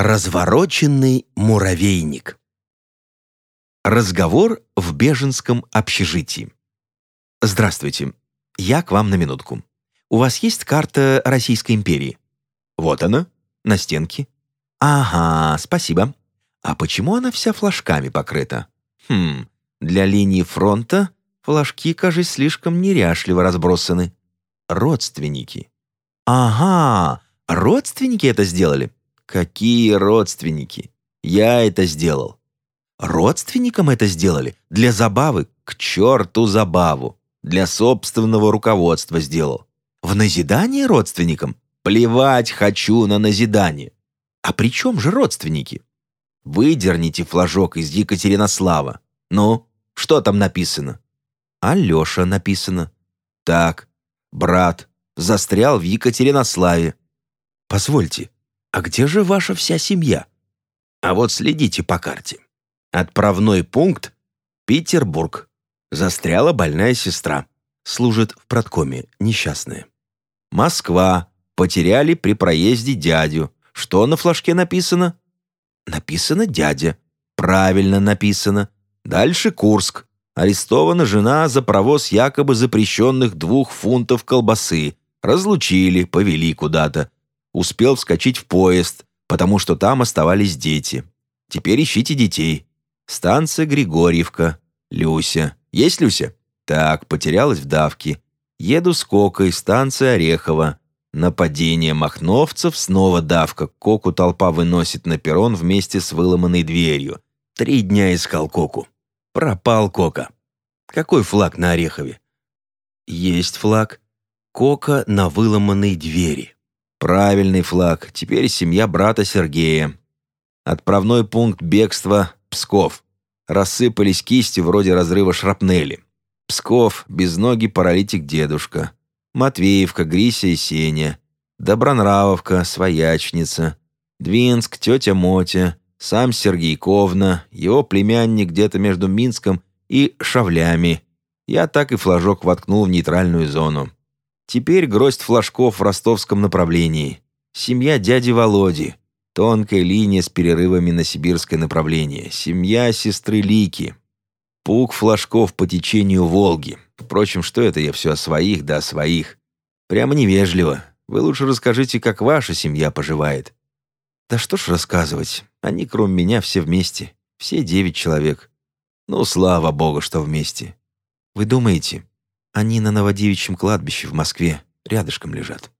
Развороченный муравейник. Разговор в беженском общежитии. Здравствуйте. Я к вам на минутку. У вас есть карта Российской империи? Вот она, на стенке. Ага, спасибо. А почему она вся флажками покрыта? Хм, для линии фронта флажки, кажется, слишком неряшливо разбросаны. Родственники. Ага, родственники это сделали? Какие родственники? Я это сделал. Родственникам это сделали? Для забавы? К черту забаву. Для собственного руководства сделал. В назидание родственникам? Плевать хочу на назидание. А при чем же родственники? Выдерните флажок из Екатеринослава. Ну, что там написано? Алеша написано. Так, брат, застрял в Екатеринославе. Позвольте, а где же ваша вся семья? А вот следите по карте. Отправной пункт – Петербург. Застряла больная сестра. Служит в продкоме, несчастная. Москва. Потеряли при проезде дядю. Что на флажке написано? Написано «дядя». Правильно написано. Дальше Курск. Арестована жена за провоз якобы запрещенных двух фунтов колбасы. Разлучили, повели куда-то успел вскочить в поезд, потому что там оставались дети. Теперь ищите детей. Станция Григорьевка. Люся. Есть Люся? Так, потерялась в давке. Еду с Кокой, станция Орехова. Нападение махновцев, снова давка. Коку толпа выносит на перрон вместе с выломанной дверью. Три дня искал Коку. Пропал Кока. Какой флаг на Орехове? Есть флаг. Кока на выломанной двери. Правильный флаг. Теперь семья брата Сергея. Отправной пункт бегства – Псков. Рассыпались кисти вроде разрыва шрапнели. Псков, безногий паралитик дедушка. Матвеевка, Грися и Сеня. Добронравовка, своячница. Двинск, тетя Мотя. Сам Сергей Ковна, его племянник где-то между Минском и Шавлями. Я так и флажок воткнул в нейтральную зону. Теперь гроздь флажков в ростовском направлении. Семья дяди Володи. Тонкая линия с перерывами на сибирское направление. Семья сестры Лики. Пук флажков по течению Волги. Впрочем, что это я все о своих да о своих? Прямо невежливо. Вы лучше расскажите, как ваша семья поживает. Да что ж рассказывать. Они, кроме меня, все вместе. Все девять человек. Ну, слава богу, что вместе. Вы думаете, они на Новодевичьем кладбище в Москве рядышком лежат.